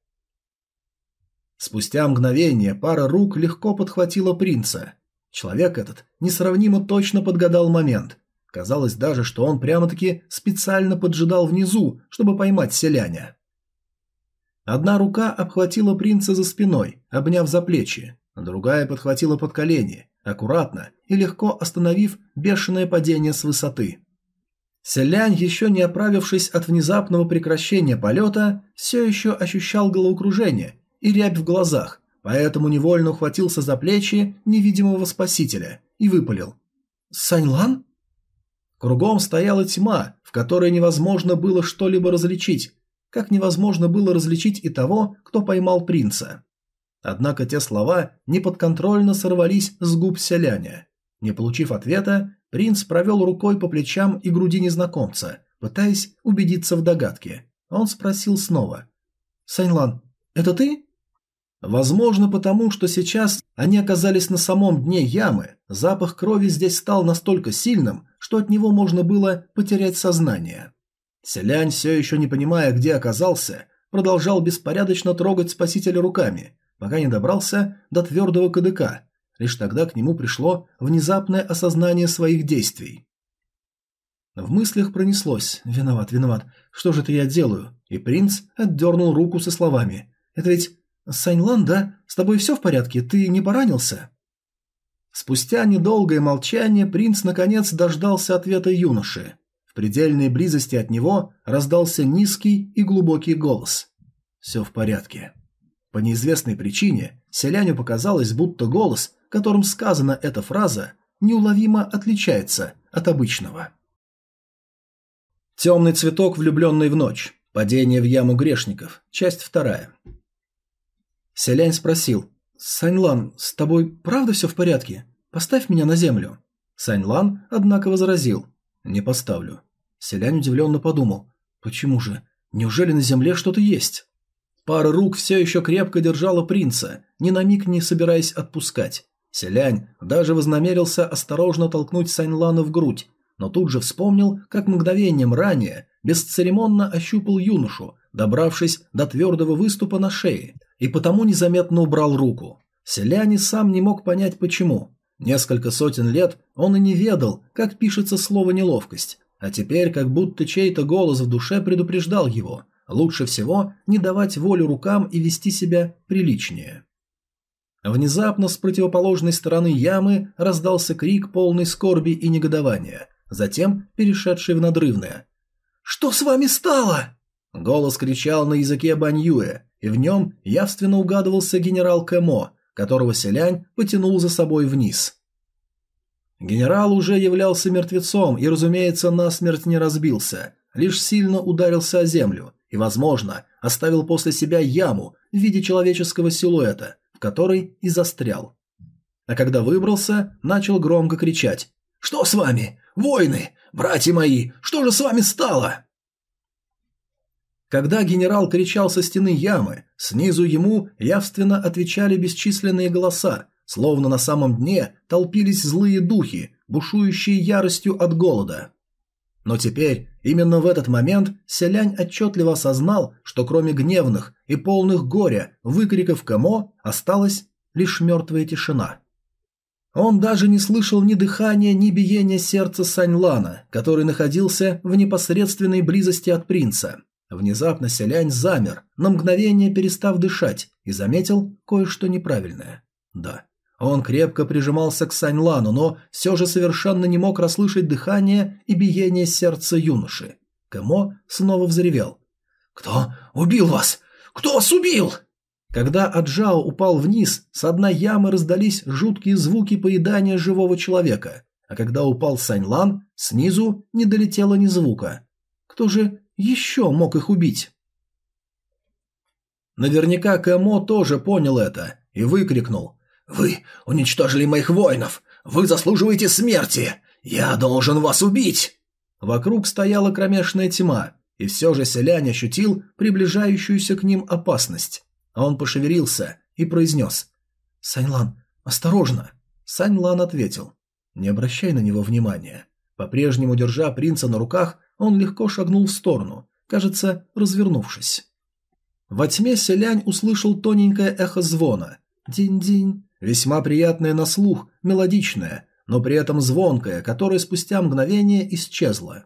Спустя мгновение пара рук легко подхватила принца. Человек этот несравнимо точно подгадал момент. Казалось даже, что он прямо-таки специально поджидал внизу, чтобы поймать селяня. Одна рука обхватила принца за спиной, обняв за плечи, другая подхватила под колени, аккуратно и легко остановив бешеное падение с высоты. Селянь, еще не оправившись от внезапного прекращения полета, все еще ощущал головокружение и рябь в глазах, поэтому невольно ухватился за плечи невидимого спасителя и выпалил. «Саньлан?» Кругом стояла тьма, в которой невозможно было что-либо различить, как невозможно было различить и того, кто поймал принца. Однако те слова неподконтрольно сорвались с губ селяня. Не получив ответа, принц провел рукой по плечам и груди незнакомца, пытаясь убедиться в догадке. Он спросил снова. «Саньлан, это ты?» Возможно, потому что сейчас они оказались на самом дне ямы, запах крови здесь стал настолько сильным, что от него можно было потерять сознание. Селянь, все еще не понимая, где оказался, продолжал беспорядочно трогать спасителя руками, пока не добрался до твердого кадыка. Лишь тогда к нему пришло внезапное осознание своих действий. В мыслях пронеслось «Виноват, виноват, что же это я делаю?» И принц отдернул руку со словами «Это ведь «Саньлан, да? С тобой все в порядке? Ты не поранился?» Спустя недолгое молчание принц наконец дождался ответа юноши. В предельной близости от него раздался низкий и глубокий голос. «Все в порядке». По неизвестной причине селяню показалось, будто голос, которым сказана эта фраза, неуловимо отличается от обычного. Темный цветок, влюбленный в ночь. Падение в яму грешников. Часть вторая. Селянь спросил. «Саньлан, с тобой правда все в порядке? Поставь меня на землю». Саньлан, однако, возразил. «Не поставлю». Селянь удивленно подумал. «Почему же? Неужели на земле что-то есть?» Пара рук все еще крепко держала принца, ни на миг не собираясь отпускать. Селянь даже вознамерился осторожно толкнуть Саньлана в грудь, но тут же вспомнил, как мгновением ранее бесцеремонно ощупал юношу, добравшись до твердого выступа на шее, и потому незаметно убрал руку. Селяне сам не мог понять почему. Несколько сотен лет он и не ведал, как пишется слово «неловкость», а теперь как будто чей-то голос в душе предупреждал его. Лучше всего не давать волю рукам и вести себя приличнее. Внезапно с противоположной стороны ямы раздался крик полный скорби и негодования, затем перешедший в надрывное. «Что с вами стало?» Голос кричал на языке Баньюэ, и в нем явственно угадывался генерал Кэмо, которого селянь потянул за собой вниз. Генерал уже являлся мертвецом и, разумеется, насмерть не разбился, лишь сильно ударился о землю и, возможно, оставил после себя яму в виде человеческого силуэта, которой и застрял. А когда выбрался, начал громко кричать «Что с вами? Воины! Братья мои! Что же с вами стало?» Когда генерал кричал со стены ямы, снизу ему явственно отвечали бесчисленные голоса, словно на самом дне толпились злые духи, бушующие яростью от голода. Но теперь, именно в этот момент, селянь отчетливо осознал, что кроме гневных и полных горя выкриков Камо осталась лишь мертвая тишина. Он даже не слышал ни дыхания, ни биения сердца Саньлана, который находился в непосредственной близости от принца. Внезапно селянь замер, на мгновение перестав дышать, и заметил кое-что неправильное. Да, он крепко прижимался к Саньлану, но все же совершенно не мог расслышать дыхание и биение сердца юноши. Кэмо снова взревел. «Кто убил вас? Кто вас убил?» Когда Аджао упал вниз, с дна ямы раздались жуткие звуки поедания живого человека, а когда упал Саньлан, снизу не долетело ни звука. Кто же еще мог их убить? Наверняка Кэмо тоже понял это и выкрикнул. «Вы уничтожили моих воинов! Вы заслуживаете смерти! Я должен вас убить!» Вокруг стояла кромешная тьма, и все же селянь ощутил приближающуюся к ним опасность. А он пошевелился и произнес. «Саньлан, осторожно!» Саньлан ответил. «Не обращай на него внимания». По-прежнему держа принца на руках, он легко шагнул в сторону, кажется, развернувшись. Во тьме селянь услышал тоненькое эхо звона. Динь-динь. Весьма приятное на слух, мелодичное, но при этом звонкое, которое спустя мгновение исчезло.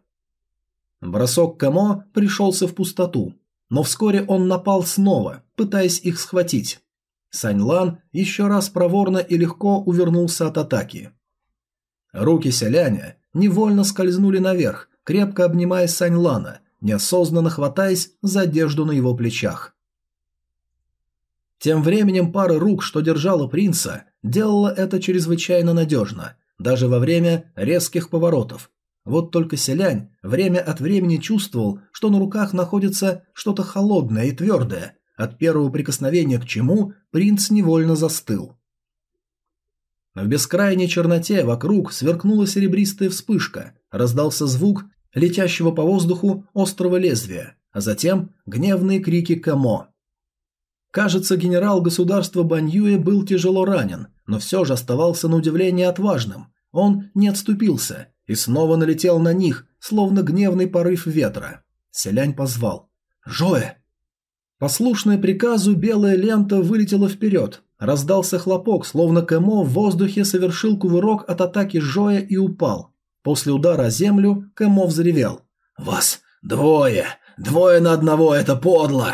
Бросок Камо пришелся в пустоту, но вскоре он напал снова, пытаясь их схватить. Саньлан еще раз проворно и легко увернулся от атаки. Руки селяня невольно скользнули наверх, крепко обнимая Саньлана, неосознанно хватаясь за одежду на его плечах. Тем временем пара рук, что держала принца, делала это чрезвычайно надежно, даже во время резких поворотов. Вот только селянь время от времени чувствовал, что на руках находится что-то холодное и твердое. От первого прикосновения к чему принц невольно застыл. В бескрайней черноте вокруг сверкнула серебристая вспышка, раздался звук летящего по воздуху острого лезвия, а затем гневные крики Камо. Кажется, генерал государства Баньюэ был тяжело ранен, но все же оставался на удивление отважным. Он не отступился и снова налетел на них, словно гневный порыв ветра. Селянь позвал. «Жоэ!» Послушная приказу, белая лента вылетела вперед. Раздался хлопок, словно Кэмо в воздухе совершил кувырок от атаки Жоя и упал. После удара о землю Кэмо взревел. «Вас двое! Двое на одного, это подло!»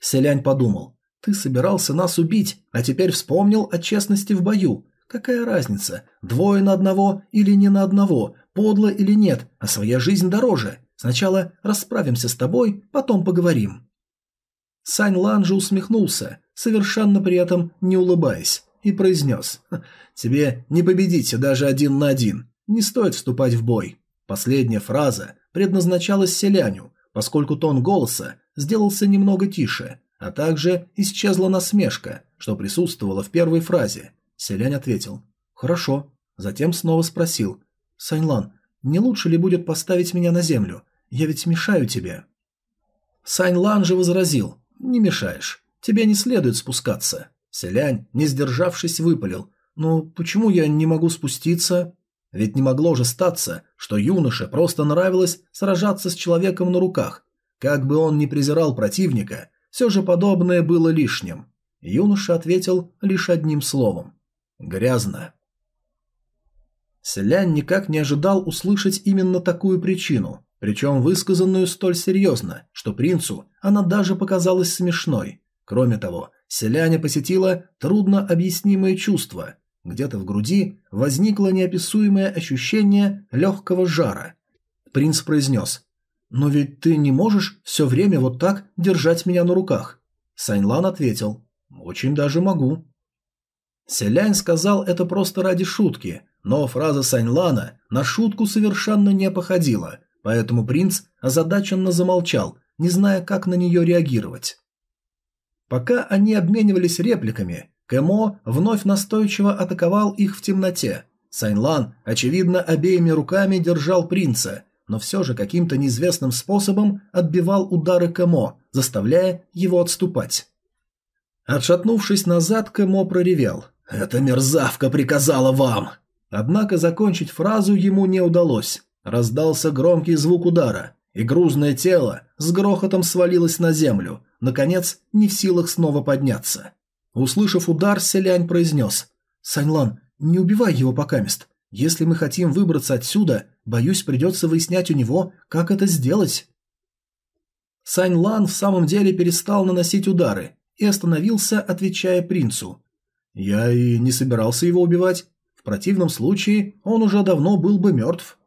Селянь подумал. «Ты собирался нас убить, а теперь вспомнил о честности в бою. Какая разница, двое на одного или не на одного, подло или нет, а своя жизнь дороже. Сначала расправимся с тобой, потом поговорим». Сань Лан же усмехнулся, совершенно при этом не улыбаясь, и произнес «Тебе не победите даже один на один, не стоит вступать в бой». Последняя фраза предназначалась селяню, поскольку тон голоса сделался немного тише, а также исчезла насмешка, что присутствовало в первой фразе. Селянь ответил «Хорошо». Затем снова спросил «Саньлан, не лучше ли будет поставить меня на землю? Я ведь мешаю тебе». Саньлан же возразил «Не мешаешь. Тебе не следует спускаться». Селянь, не сдержавшись, выпалил «Ну, почему я не могу спуститься?» Ведь не могло же статься, что юноше просто нравилось сражаться с человеком на руках. Как бы он ни презирал противника, все же подобное было лишним. Юноша ответил лишь одним словом Грязно. Селянь никак не ожидал услышать именно такую причину, причем высказанную столь серьезно, что принцу она даже показалась смешной. Кроме того, селяня посетила трудно объяснимое чувство. Где-то в груди возникло неописуемое ощущение легкого жара. Принц произнес «Но ведь ты не можешь все время вот так держать меня на руках». Саньлан ответил «Очень даже могу». Селянь сказал это просто ради шутки, но фраза Саньлана на шутку совершенно не походила, поэтому принц озадаченно замолчал, не зная, как на нее реагировать. Пока они обменивались репликами, Кэмо вновь настойчиво атаковал их в темноте. Саньлан, очевидно, обеими руками держал принца, но все же каким-то неизвестным способом отбивал удары Кэмо, заставляя его отступать. Отшатнувшись назад, Кэмо проревел. «Эта мерзавка приказала вам!» Однако закончить фразу ему не удалось. Раздался громкий звук удара, и грузное тело с грохотом свалилось на землю, наконец, не в силах снова подняться. Услышав удар, селянь произнес «Саньлан, не убивай его покамест. Если мы хотим выбраться отсюда, боюсь, придется выяснять у него, как это сделать». Саньлан в самом деле перестал наносить удары и остановился, отвечая принцу. Я и не собирался его убивать. В противном случае он уже давно был бы мертв.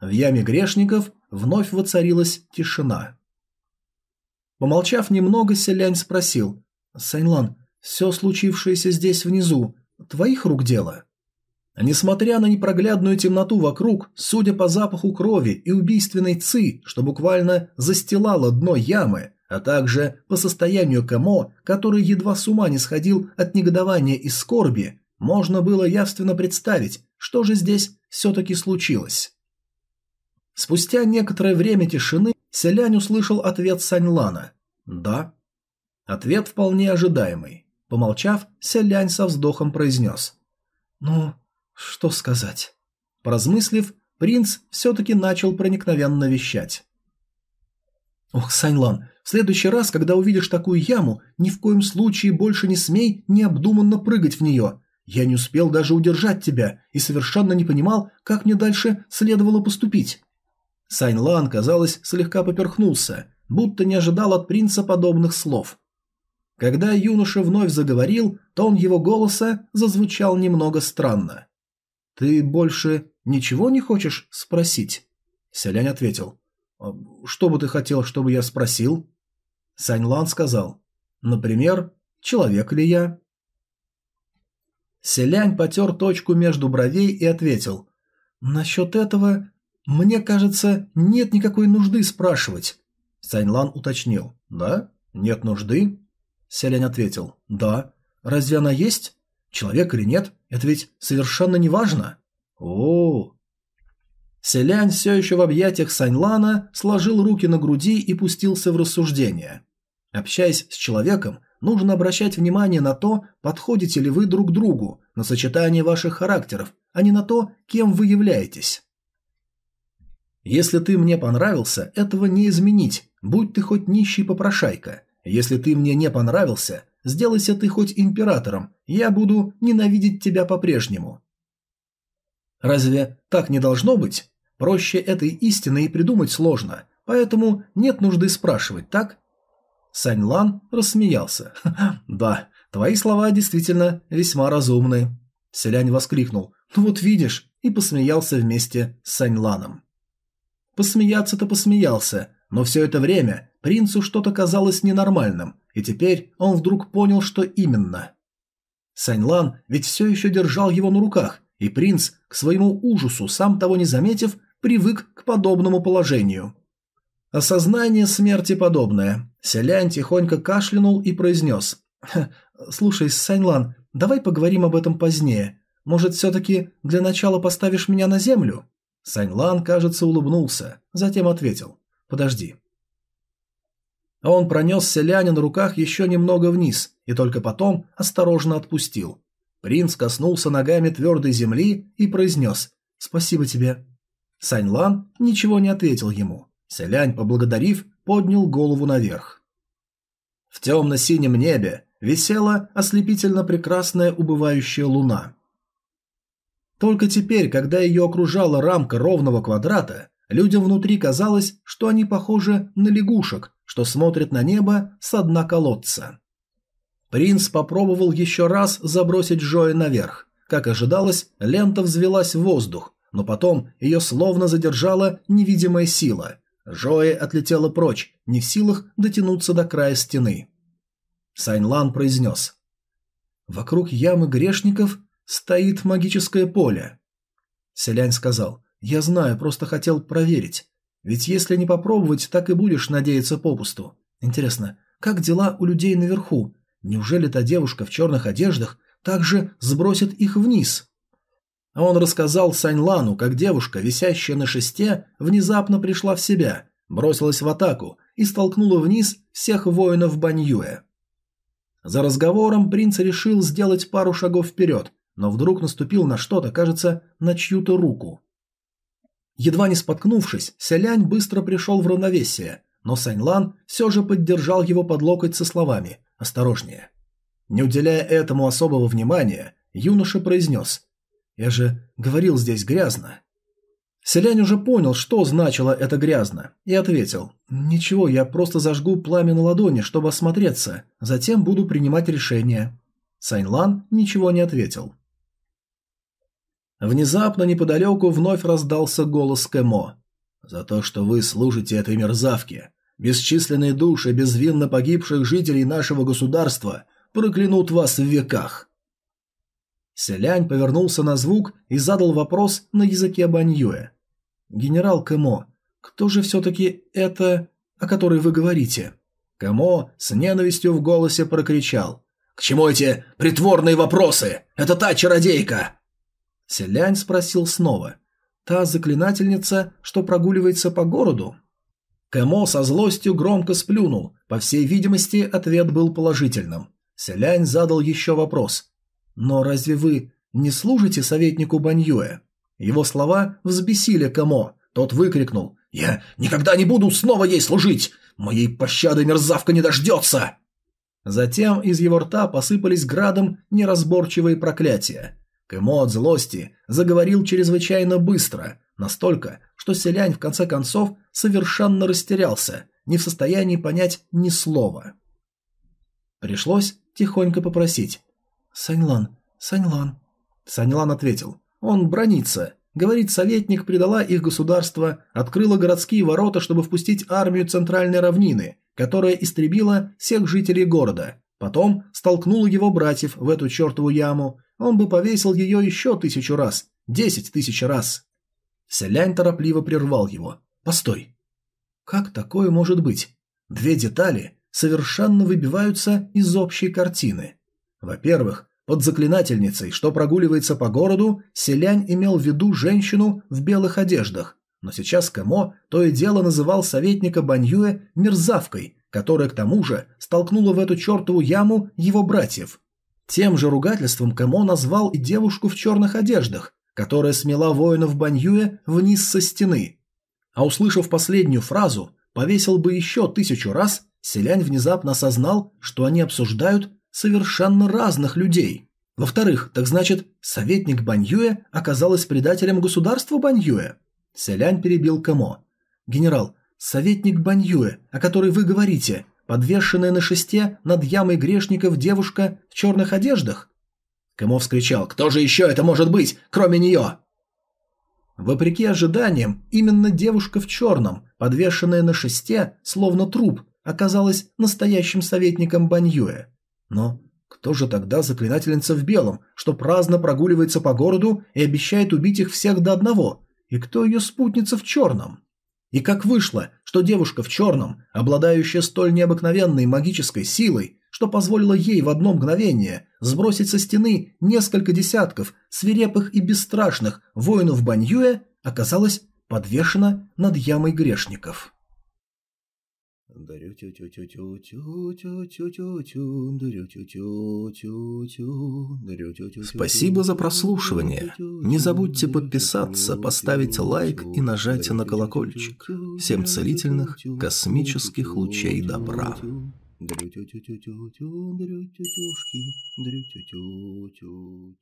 В яме грешников вновь воцарилась тишина. Помолчав немного, селянь спросил. «Саньлан, все случившееся здесь внизу, твоих рук дело?» Несмотря на непроглядную темноту вокруг, судя по запаху крови и убийственной ци, что буквально застилало дно ямы, а также по состоянию Камо, который едва с ума не сходил от негодования и скорби, можно было явственно представить, что же здесь все-таки случилось. Спустя некоторое время тишины селянь услышал ответ Саньлана «Да». Ответ вполне ожидаемый. Помолчав, селянь со вздохом произнес «Ну, что сказать?» Поразмыслив, принц все-таки начал проникновенно вещать. «Ох, Саньлан, в следующий раз, когда увидишь такую яму, ни в коем случае больше не смей необдуманно прыгать в нее. Я не успел даже удержать тебя и совершенно не понимал, как мне дальше следовало поступить». Сайн Лан, казалось, слегка поперхнулся, будто не ожидал от принца подобных слов. Когда юноша вновь заговорил, тон его голоса зазвучал немного странно. «Ты больше ничего не хочешь спросить?» Селянь ответил. «А «Что бы ты хотел, чтобы я спросил?» Саньлан сказал, «Например, человек ли я?» Селянь потер точку между бровей и ответил, Насчет этого, мне кажется, нет никакой нужды спрашивать. Саньлан уточнил. Да? Нет нужды? Селянь ответил. Да. Разве она есть? Человек или нет? Это ведь совершенно не важно. О, Селянь все еще в объятиях Саньлана сложил руки на груди и пустился в рассуждение. Общаясь с человеком, нужно обращать внимание на то, подходите ли вы друг другу, на сочетание ваших характеров, а не на то, кем вы являетесь. Если ты мне понравился, этого не изменить, будь ты хоть нищий попрошайка. Если ты мне не понравился, сделайся ты хоть императором, я буду ненавидеть тебя по-прежнему. Разве так не должно быть? Проще этой истины и придумать сложно, поэтому нет нужды спрашивать, так? Сань Лан рассмеялся. «Да, твои слова действительно весьма разумны». Селянь воскликнул. «Ну вот видишь», и посмеялся вместе с Сань Ланом. Посмеяться-то посмеялся, но все это время принцу что-то казалось ненормальным, и теперь он вдруг понял, что именно. Сань Лан ведь все еще держал его на руках, и принц, к своему ужасу, сам того не заметив, привык к подобному положению. Осознание смерти подобное. Селянь тихонько кашлянул и произнес. «Слушай, Саньлан, давай поговорим об этом позднее. Может, все-таки для начала поставишь меня на землю?» Саньлан, кажется, улыбнулся, затем ответил. «Подожди». Он пронес селяня на руках еще немного вниз и только потом осторожно отпустил. Принц коснулся ногами твердой земли и произнес «Спасибо тебе». Сань Лан ничего не ответил ему. Селянь, поблагодарив, поднял голову наверх. В темно-синем небе висела ослепительно прекрасная убывающая луна. Только теперь, когда ее окружала рамка ровного квадрата, людям внутри казалось, что они похожи на лягушек, что смотрят на небо с дна колодца. Принц попробовал еще раз забросить Джоя наверх. Как ожидалось, лента взвелась в воздух, но потом ее словно задержала невидимая сила. Жоэ отлетела прочь, не в силах дотянуться до края стены. Сайнлан произнес. «Вокруг ямы грешников стоит магическое поле». Селянь сказал. «Я знаю, просто хотел проверить. Ведь если не попробовать, так и будешь надеяться попусту. Интересно, как дела у людей наверху? Неужели та девушка в черных одеждах также сбросит их вниз?» А он рассказал Саньлану, как девушка, висящая на шесте, внезапно пришла в себя, бросилась в атаку и столкнула вниз всех воинов Баньюэ. За разговором принц решил сделать пару шагов вперед, но вдруг наступил на что-то, кажется, на чью-то руку. Едва не споткнувшись, Сялянь быстро пришел в равновесие, но Саньлан все же поддержал его под локоть со словами «Осторожнее». Не уделяя этому особого внимания, юноша произнес я же говорил, здесь грязно. Селянь уже понял, что значило это грязно, и ответил. «Ничего, я просто зажгу пламя на ладони, чтобы осмотреться, затем буду принимать решение». Сайнлан ничего не ответил. Внезапно неподалеку вновь раздался голос Кэмо. «За то, что вы служите этой мерзавке, бесчисленные души безвинно погибших жителей нашего государства проклянут вас в веках. Селянь повернулся на звук и задал вопрос на языке Баньюэ. «Генерал Кэмо, кто же все-таки это, о которой вы говорите?» Кэмо с ненавистью в голосе прокричал. «К чему эти притворные вопросы? Это та чародейка!» Селянь спросил снова. «Та заклинательница, что прогуливается по городу?» Кэмо со злостью громко сплюнул. По всей видимости, ответ был положительным. Селянь задал еще вопрос. «Но разве вы не служите советнику Баньюэ?» Его слова взбесили Камо. Тот выкрикнул «Я никогда не буду снова ей служить! Моей пощады мерзавка не дождется!» Затем из его рта посыпались градом неразборчивые проклятия. Кэмо от злости заговорил чрезвычайно быстро, настолько, что селянь в конце концов совершенно растерялся, не в состоянии понять ни слова. Пришлось тихонько попросить «Саньлан, Саньлан». Саньлан ответил. «Он бронится. Говорит, советник предала их государство, открыла городские ворота, чтобы впустить армию центральной равнины, которая истребила всех жителей города. Потом столкнула его братьев в эту чертову яму. Он бы повесил ее еще тысячу раз. Десять тысяч раз. Селянь торопливо прервал его. «Постой! Как такое может быть? Две детали совершенно выбиваются из общей картины. Во-первых, под заклинательницей, что прогуливается по городу, Селянь имел в виду женщину в белых одеждах, но сейчас Кэмо то и дело называл советника Баньюэ мерзавкой, которая к тому же столкнула в эту чертову яму его братьев. Тем же ругательством Кэмо назвал и девушку в черных одеждах, которая смела воинов Баньюэ вниз со стены. А услышав последнюю фразу, повесил бы еще тысячу раз, селянь внезапно осознал, что они обсуждают совершенно разных людей. Во-вторых, так значит, советник Баньюэ оказалась предателем государства Баньюэ? Селянь перебил Кэмо. «Генерал, советник Баньюэ, о которой вы говорите, подвешенная на шесте над ямой грешников девушка в черных одеждах?» Кэмо вскричал «Кто же еще это может быть, кроме нее?» Вопреки ожиданиям, именно девушка в черном, подвешенная на шесте, словно труп, оказалась настоящим советником Баньюэ. Но кто же тогда заклинательница в белом, что праздно прогуливается по городу и обещает убить их всех до одного? И кто ее спутница в черном? И как вышло, что девушка в черном, обладающая столь необыкновенной магической силой, что позволило ей в одно мгновение сбросить со стены несколько десятков свирепых и бесстрашных воинов Баньюэ, оказалась подвешена над ямой грешников. Спасибо за прослушивание. Не забудьте подписаться, поставить лайк и нажать на колокольчик. Всем целительных космических лучей добра. Дрю-тю-тю-тю-тю-тю, дрю-тю-тюшки, дрю-тю-тю-тю-тю.